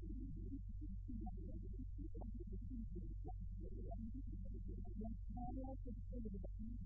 Thank you.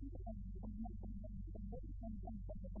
chúng ta không có thể làm được